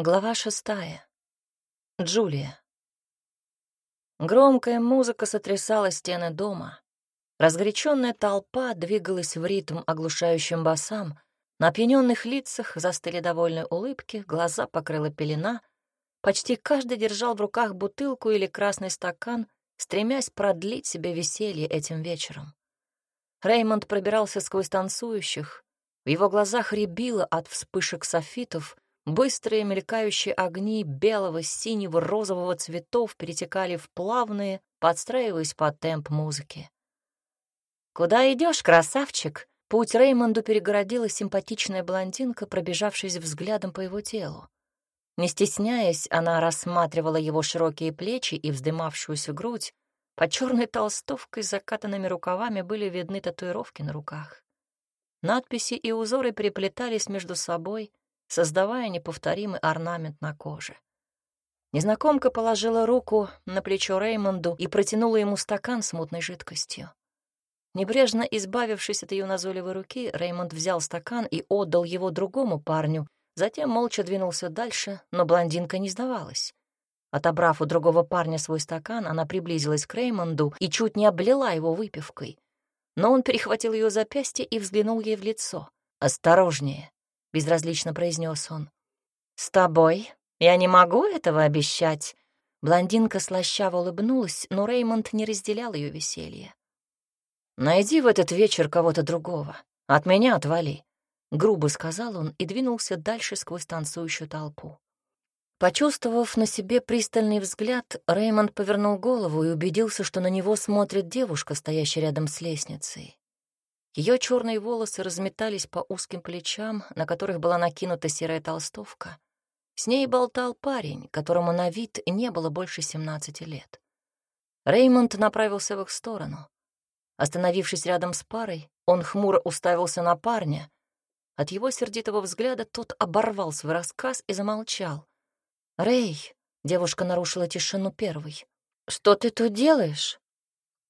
Глава шестая. Джулия. Громкая музыка сотрясала стены дома. Разгоряченная толпа двигалась в ритм оглушающим басам. На опьяненных лицах застыли довольные улыбки, глаза покрыла пелена. Почти каждый держал в руках бутылку или красный стакан, стремясь продлить себе веселье этим вечером. Реймонд пробирался сквозь танцующих. В его глазах рябило от вспышек софитов — Быстрые мелькающие огни белого, синего, розового цветов перетекали в плавные, подстраиваясь под темп музыки. «Куда идешь, красавчик?» Путь Реймонду перегородила симпатичная блондинка, пробежавшись взглядом по его телу. Не стесняясь, она рассматривала его широкие плечи и вздымавшуюся грудь. Под черной толстовкой с закатанными рукавами были видны татуировки на руках. Надписи и узоры переплетались между собой, создавая неповторимый орнамент на коже. Незнакомка положила руку на плечо Реймонду и протянула ему стакан с мутной жидкостью. Небрежно избавившись от ее назойливой руки, Реймонд взял стакан и отдал его другому парню, затем молча двинулся дальше, но блондинка не сдавалась. Отобрав у другого парня свой стакан, она приблизилась к Реймонду и чуть не облила его выпивкой. Но он перехватил ее запястье и взглянул ей в лицо. «Осторожнее», — безразлично произнес он. «С тобой? Я не могу этого обещать». Блондинка слащаво улыбнулась, но Реймонд не разделял ее веселье. «Найди в этот вечер кого-то другого. От меня отвали», — грубо сказал он и двинулся дальше сквозь танцующую толпу. Почувствовав на себе пристальный взгляд, Реймонд повернул голову и убедился, что на него смотрит девушка, стоящая рядом с лестницей. Ее черные волосы разметались по узким плечам, на которых была накинута серая толстовка. С ней болтал парень, которому на вид не было больше 17 лет. Реймонд направился в их сторону. Остановившись рядом с парой, он хмуро уставился на парня. От его сердитого взгляда тот оборвал свой рассказ и замолчал. «Рэй», — девушка нарушила тишину первой, — «что ты тут делаешь?»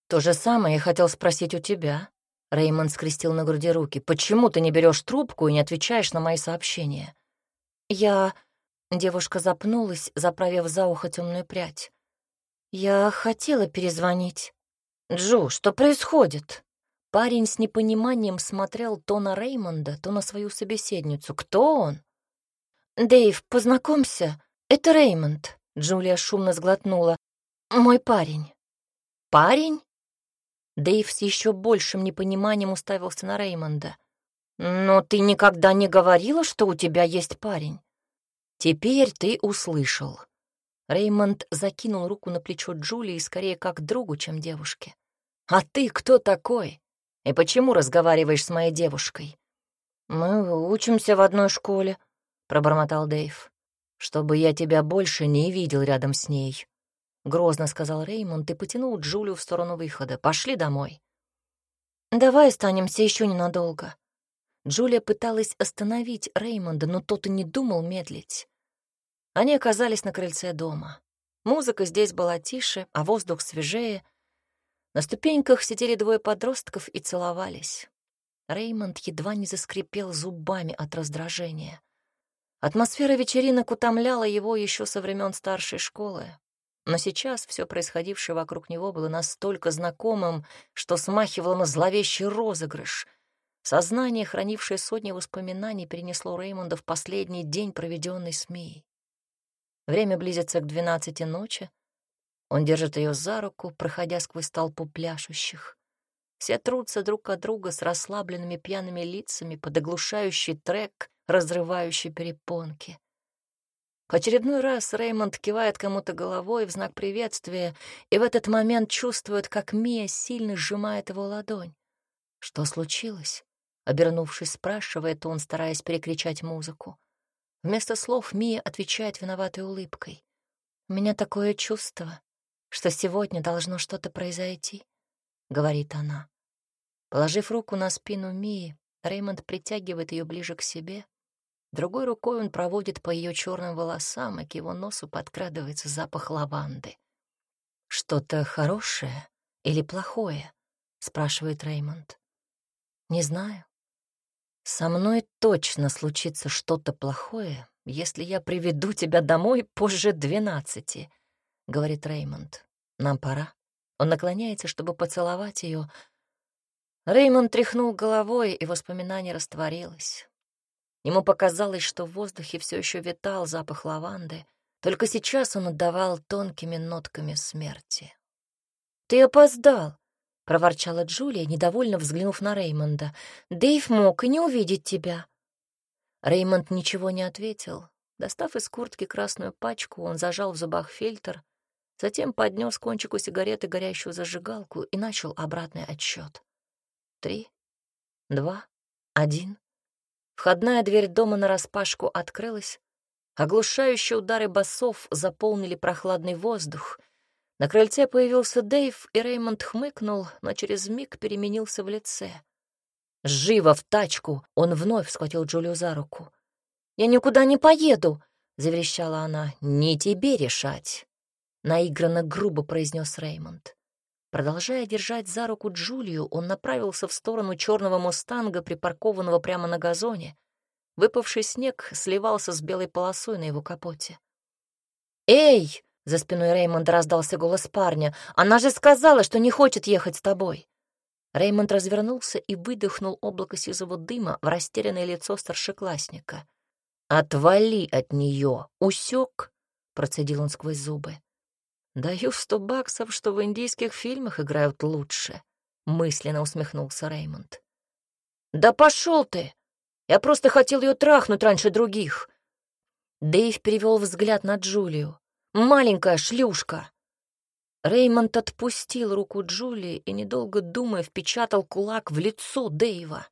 «То же самое я хотел спросить у тебя», Реймонд скрестил на груди руки. «Почему ты не берешь трубку и не отвечаешь на мои сообщения?» «Я...» Девушка запнулась, заправив за ухо темную прядь. «Я хотела перезвонить». «Джо, что происходит?» Парень с непониманием смотрел то на Реймонда, то на свою собеседницу. «Кто он?» «Дэйв, познакомься. Это Реймонд», — Джулия шумно сглотнула. «Мой парень». «Парень?» Дэйв с еще большим непониманием уставился на Реймонда. «Но ты никогда не говорила, что у тебя есть парень?» «Теперь ты услышал». Реймонд закинул руку на плечо Джулии скорее как другу, чем девушке. «А ты кто такой? И почему разговариваешь с моей девушкой?» «Мы учимся в одной школе», — пробормотал Дэйв. «Чтобы я тебя больше не видел рядом с ней», Грозно сказал Реймонд и потянул Джулию в сторону выхода. «Пошли домой». «Давай останемся еще ненадолго». Джулия пыталась остановить Реймонда, но тот и не думал медлить. Они оказались на крыльце дома. Музыка здесь была тише, а воздух свежее. На ступеньках сидели двое подростков и целовались. Реймонд едва не заскрипел зубами от раздражения. Атмосфера вечеринок утомляла его еще со времен старшей школы. Но сейчас все происходившее вокруг него было настолько знакомым, что смахивало на зловещий розыгрыш. Сознание, хранившее сотни воспоминаний, перенесло Реймонда в последний день, проведенный с Мией. Время близится к двенадцати ночи. Он держит ее за руку, проходя сквозь толпу пляшущих. Все трутся друг от друга с расслабленными пьяными лицами под оглушающий трек, разрывающий перепонки. Очередной раз Реймонд кивает кому-то головой в знак приветствия, и в этот момент чувствует, как Мия сильно сжимает его ладонь. «Что случилось?» — обернувшись, спрашивает он, стараясь перекричать музыку. Вместо слов Мия отвечает виноватой улыбкой. «У меня такое чувство, что сегодня должно что-то произойти», — говорит она. Положив руку на спину Мии, Реймонд притягивает ее ближе к себе — Другой рукой он проводит по ее черным волосам, и к его носу подкрадывается запах лаванды. «Что-то хорошее или плохое?» — спрашивает Реймонд. «Не знаю. Со мной точно случится что-то плохое, если я приведу тебя домой позже двенадцати», — говорит Реймонд. «Нам пора». Он наклоняется, чтобы поцеловать ее. Реймонд тряхнул головой, и воспоминание растворилось. Ему показалось, что в воздухе все еще витал запах лаванды, только сейчас он отдавал тонкими нотками смерти. «Ты опоздал», — проворчала Джулия, недовольно взглянув на Реймонда. «Дэйв мог и не увидеть тебя». Реймонд ничего не ответил. Достав из куртки красную пачку, он зажал в зубах фильтр, затем поднес кончику сигареты горящую зажигалку и начал обратный отсчет. Три, два, один. Входная дверь дома нараспашку открылась. Оглушающие удары басов заполнили прохладный воздух. На крыльце появился Дэйв, и Реймонд хмыкнул, но через миг переменился в лице. «Живо в тачку!» — он вновь схватил Джулию за руку. «Я никуда не поеду!» — заверещала она. «Не тебе решать!» — наигранно грубо произнес Реймонд. Продолжая держать за руку Джулию, он направился в сторону черного мустанга, припаркованного прямо на газоне. Выпавший снег сливался с белой полосой на его капоте. «Эй!» — за спиной Реймонда раздался голос парня. «Она же сказала, что не хочет ехать с тобой!» Реймонд развернулся и выдохнул облако сизого дыма в растерянное лицо старшеклассника. «Отвали от нее, усек!» — процедил он сквозь зубы. «Даю сто баксов, что в индийских фильмах играют лучше», — мысленно усмехнулся Реймонд. «Да пошел ты! Я просто хотел ее трахнуть раньше других!» Дэйв перевел взгляд на Джулию. «Маленькая шлюшка!» Реймонд отпустил руку Джулии и, недолго думая, впечатал кулак в лицо Дэйва.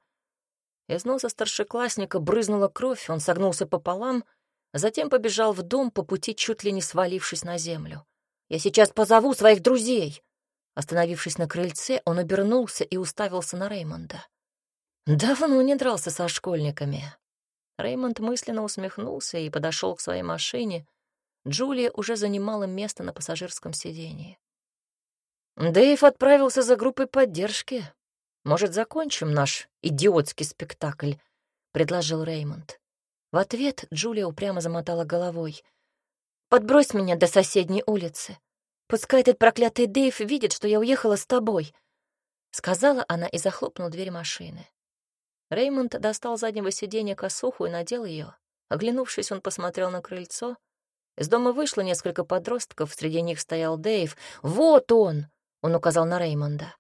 Из носа старшеклассника брызнула кровь, он согнулся пополам, затем побежал в дом, по пути чуть ли не свалившись на землю. «Я сейчас позову своих друзей!» Остановившись на крыльце, он обернулся и уставился на Реймонда. Давно не дрался со школьниками. Реймонд мысленно усмехнулся и подошел к своей машине, Джулия уже занимала место на пассажирском сидении. Дэйв отправился за группой поддержки. «Может, закончим наш идиотский спектакль?» — предложил Реймонд. В ответ Джулия упрямо замотала головой. «Подбрось меня до соседней улицы. Пускай этот проклятый Дэйв видит, что я уехала с тобой», — сказала она и захлопнула дверь машины. Реймонд достал заднего сиденья косуху и надел ее. Оглянувшись, он посмотрел на крыльцо из дома вышло несколько подростков, среди них стоял Дэйв. «Вот он!» — он указал на Реймонда.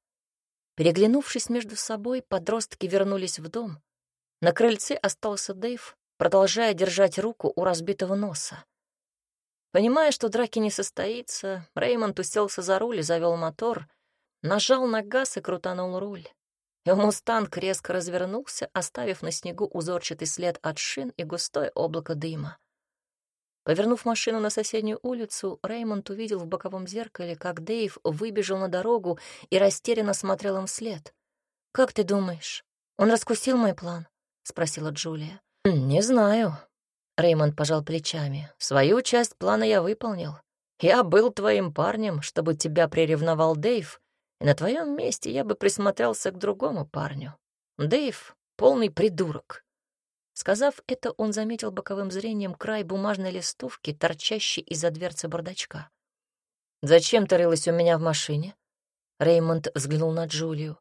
Переглянувшись между собой, подростки вернулись в дом. На крыльце остался Дэйв, продолжая держать руку у разбитого носа. Понимая, что драки не состоится, Реймонд уселся за руль и завел мотор, нажал на газ и крутанул руль. И «Мустанг» резко развернулся, оставив на снегу узорчатый след от шин и густое облако дыма. Повернув машину на соседнюю улицу, Реймонд увидел в боковом зеркале, как Дэйв выбежал на дорогу и растерянно смотрел им вслед. «Как ты думаешь, он раскусил мой план?» — спросила Джулия. «Не знаю». Реймонд пожал плечами. «Свою часть плана я выполнил. Я был твоим парнем, чтобы тебя приревновал Дэйв, и на твоем месте я бы присмотрелся к другому парню. Дэйв — полный придурок. Сказав это, он заметил боковым зрением край бумажной листовки, торчащей из-за дверцы бардачка. «Зачем ты рылась у меня в машине?» Реймонд взглянул на Джулию.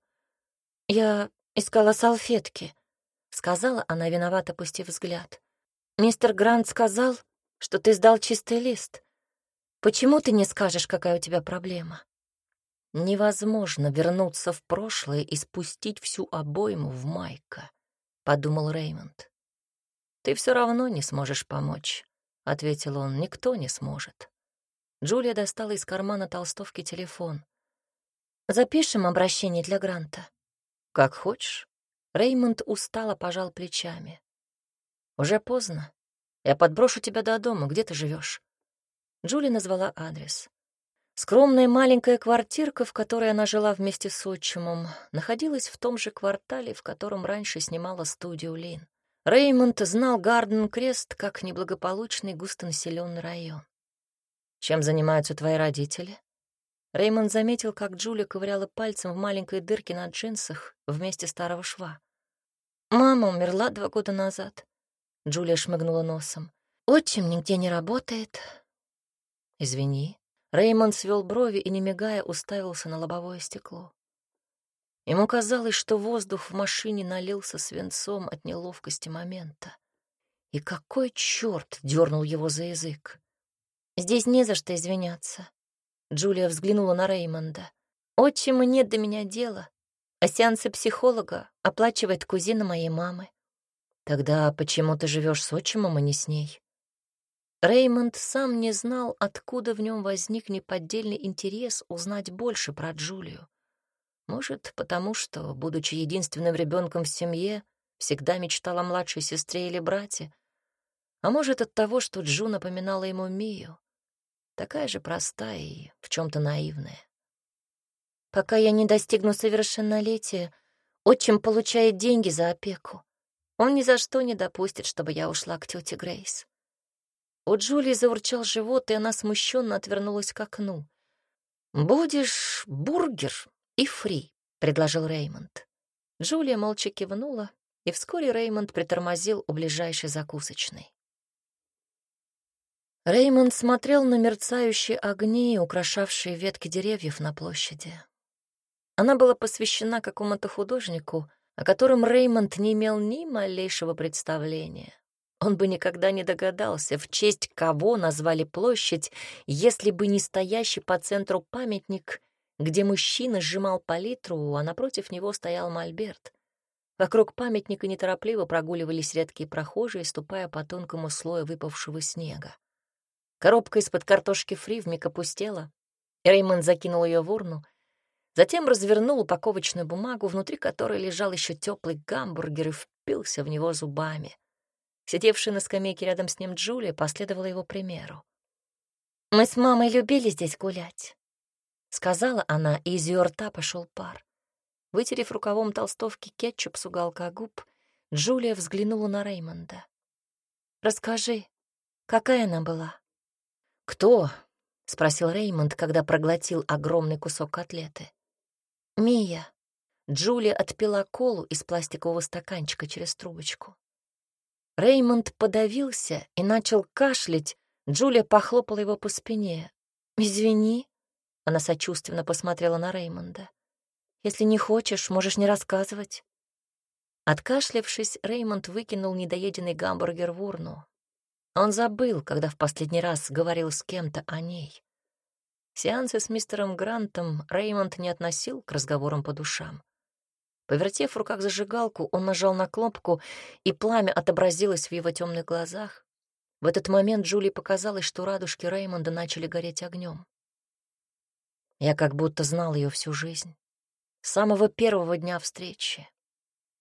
«Я искала салфетки», — сказала она, виновато опустив взгляд. «Мистер Грант сказал, что ты сдал чистый лист. Почему ты не скажешь, какая у тебя проблема?» «Невозможно вернуться в прошлое и спустить всю обойму в Майка», — подумал Реймонд. «Ты все равно не сможешь помочь», — ответил он. «Никто не сможет». Джулия достала из кармана толстовки телефон. «Запишем обращение для Гранта». «Как хочешь». Реймонд устало пожал плечами. «Уже поздно. Я подброшу тебя до дома. Где ты живешь? Джулия назвала адрес. Скромная маленькая квартирка, в которой она жила вместе с отчимом, находилась в том же квартале, в котором раньше снимала студию Лин. Реймонд знал Гарден-Крест как неблагополучный густонаселенный район. «Чем занимаются твои родители?» Реймонд заметил, как Джулия ковыряла пальцем в маленькой дырке на джинсах вместе старого шва. «Мама умерла два года назад». Джулия шмыгнула носом. Отчим нигде не работает. Извини. Реймонд свел брови и, не мигая, уставился на лобовое стекло. Ему казалось, что воздух в машине налился свинцом от неловкости момента. И какой черт дернул его за язык? Здесь не за что извиняться. Джулия взглянула на Реймонда. Отчиму нет до меня дела, а сеансы психолога оплачивает кузина моей мамы. Тогда почему ты живешь с отчимом, а не с ней? Реймонд сам не знал, откуда в нем возник неподдельный интерес узнать больше про Джулию. Может, потому что, будучи единственным ребенком в семье, всегда мечтал о младшей сестре или брате, а может, от того, что Джу напоминала ему Мию, такая же простая и в чем то наивная. Пока я не достигну совершеннолетия, отчим получает деньги за опеку. Он ни за что не допустит, чтобы я ушла к тете Грейс. У Джулии заурчал живот, и она смущенно отвернулась к окну. «Будешь бургер и фри», — предложил Реймонд. Джулия молча кивнула, и вскоре Реймонд притормозил у ближайшей закусочной. Реймонд смотрел на мерцающие огни, украшавшие ветки деревьев на площади. Она была посвящена какому-то художнику, о котором Реймонд не имел ни малейшего представления. Он бы никогда не догадался, в честь кого назвали площадь, если бы не стоящий по центру памятник, где мужчина сжимал палитру, а напротив него стоял мольберт. Вокруг памятника неторопливо прогуливались редкие прохожие, ступая по тонкому слою выпавшего снега. Коробка из-под картошки фри вмиг опустела. Реймонд закинул ее в урну — Затем развернул упаковочную бумагу, внутри которой лежал еще теплый гамбургер и впился в него зубами. Сидевшая на скамейке рядом с ним Джулия последовала его примеру. «Мы с мамой любили здесь гулять», — сказала она, и из ее рта пошел пар. Вытерев рукавом толстовки кетчуп с уголка губ, Джулия взглянула на Реймонда. «Расскажи, какая она была?» «Кто?» — спросил Реймонд, когда проглотил огромный кусок котлеты. «Мия». Джулия отпила колу из пластикового стаканчика через трубочку. Реймонд подавился и начал кашлять. Джулия похлопала его по спине. «Извини», — она сочувственно посмотрела на Реймонда. «Если не хочешь, можешь не рассказывать». Откашлявшись, Реймонд выкинул недоеденный гамбургер в урну. Он забыл, когда в последний раз говорил с кем-то о ней. Сеансы с мистером Грантом Реймонд не относил к разговорам по душам. Повертев в руках зажигалку, он нажал на кнопку, и пламя отобразилось в его темных глазах. В этот момент Джули показалось, что радужки Реймонда начали гореть огнем. Я как будто знал ее всю жизнь. С самого первого дня встречи.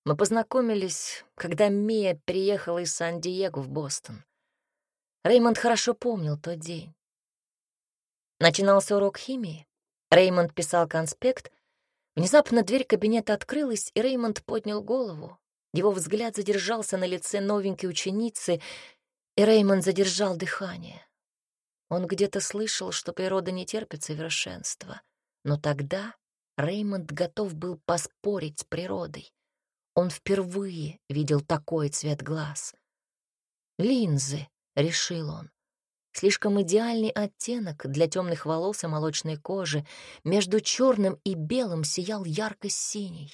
Мы познакомились, когда Мия приехала из Сан-Диего в Бостон. Реймонд хорошо помнил тот день. Начинался урок химии. Реймонд писал конспект. Внезапно дверь кабинета открылась, и Реймонд поднял голову. Его взгляд задержался на лице новенькой ученицы, и Реймонд задержал дыхание. Он где-то слышал, что природа не терпит совершенства. Но тогда Реймонд готов был поспорить с природой. Он впервые видел такой цвет глаз. «Линзы», — решил он. Слишком идеальный оттенок для темных волос и молочной кожи. Между черным и белым сиял ярко-синий.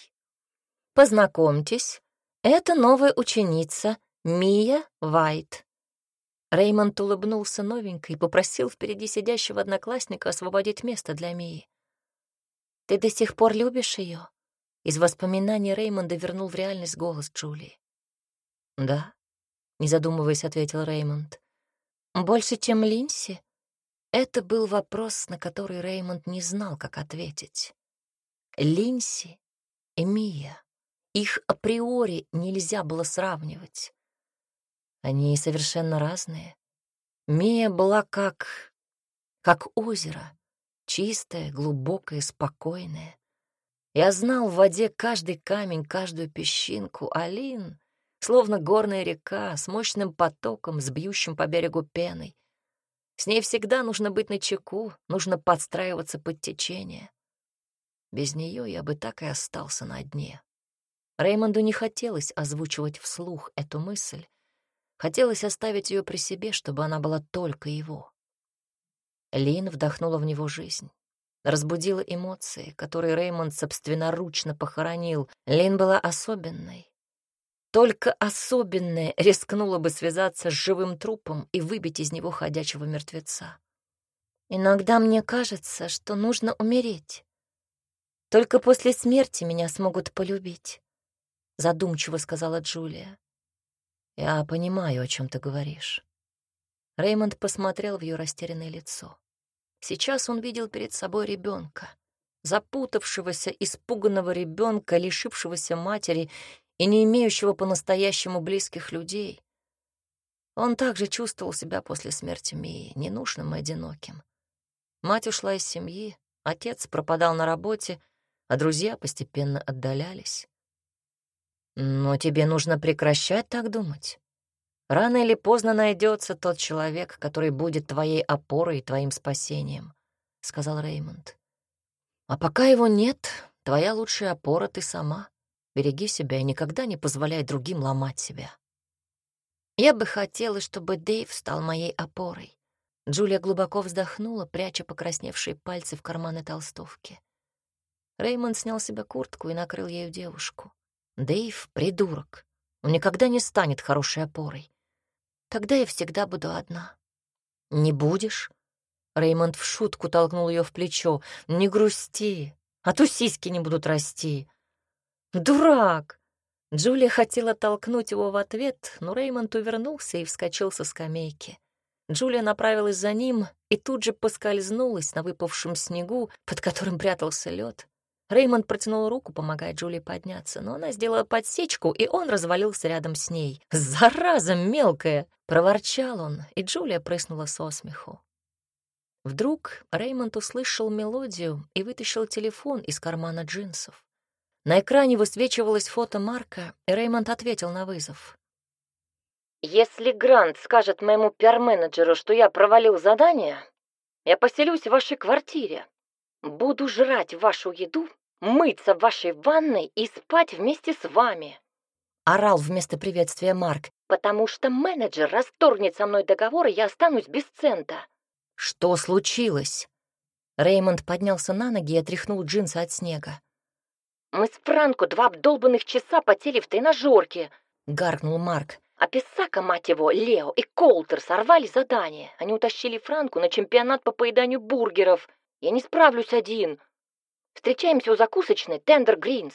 «Познакомьтесь, это новая ученица Мия Вайт». Реймонд улыбнулся новенькой и попросил впереди сидящего одноклассника освободить место для Мии. «Ты до сих пор любишь ее?» Из воспоминаний Реймонда вернул в реальность голос Джулии. «Да», — не задумываясь, ответил Реймонд. Больше, чем Линси? Это был вопрос, на который Реймонд не знал, как ответить. Линси и Мия. Их априори нельзя было сравнивать. Они совершенно разные. Мия была как... как озеро. Чистое, глубокое, спокойное. Я знал в воде каждый камень, каждую песчинку. Алин словно горная река с мощным потоком, с бьющим по берегу пеной. С ней всегда нужно быть начеку, нужно подстраиваться под течение. Без нее я бы так и остался на дне. Реймонду не хотелось озвучивать вслух эту мысль, Хотелось оставить ее при себе, чтобы она была только его. Лин вдохнула в него жизнь. Разбудила эмоции, которые Реймонд собственноручно похоронил. Лин была особенной. Только особенная рискнула бы связаться с живым трупом и выбить из него ходячего мертвеца. «Иногда мне кажется, что нужно умереть. Только после смерти меня смогут полюбить», — задумчиво сказала Джулия. «Я понимаю, о чем ты говоришь». Реймонд посмотрел в ее растерянное лицо. Сейчас он видел перед собой ребенка, запутавшегося, испуганного ребенка, лишившегося матери и не имеющего по-настоящему близких людей. Он также чувствовал себя после смерти Мии, ненужным и одиноким. Мать ушла из семьи, отец пропадал на работе, а друзья постепенно отдалялись. Но тебе нужно прекращать так думать. Рано или поздно найдется тот человек, который будет твоей опорой и твоим спасением, — сказал Реймонд. А пока его нет, твоя лучшая опора ты сама. Береги себя и никогда не позволяй другим ломать себя. Я бы хотела, чтобы Дэйв стал моей опорой. Джулия глубоко вздохнула, пряча покрасневшие пальцы в карманы толстовки. Реймонд снял себе куртку и накрыл ею девушку. Дэйв — придурок. Он никогда не станет хорошей опорой. Тогда я всегда буду одна. Не будешь? Реймонд в шутку толкнул ее в плечо. Не грусти, а то сиськи не будут расти. Дурак! Джулия хотела толкнуть его в ответ, но Реймонд увернулся и вскочил со скамейки. Джулия направилась за ним и тут же поскользнулась на выпавшем снегу, под которым прятался лед. Реймонд протянул руку, помогая Джулии подняться, но она сделала подсечку, и он развалился рядом с ней. «Зараза мелкая!» — проворчал он, и Джулия прыснула со смеху. Вдруг Реймонд услышал мелодию и вытащил телефон из кармана джинсов. На экране высвечивалось фото Марка, и Реймонд ответил на вызов. «Если Грант скажет моему пиар-менеджеру, что я провалил задание, я поселюсь в вашей квартире. Буду жрать вашу еду мыться в вашей ванной и спать вместе с вами!» Орал вместо приветствия Марк. «Потому что менеджер расторгнет со мной договор, и я останусь без цента». «Что случилось?» Реймонд поднялся на ноги и отряхнул джинсы от снега. «Мы с Франко два обдолбанных часа потели в тренажерке», — гаркнул Марк. «А Писака, мать его, Лео и Колтер сорвали задание. Они утащили Франку на чемпионат по поеданию бургеров. Я не справлюсь один. Встречаемся у закусочной Тендер Гринс.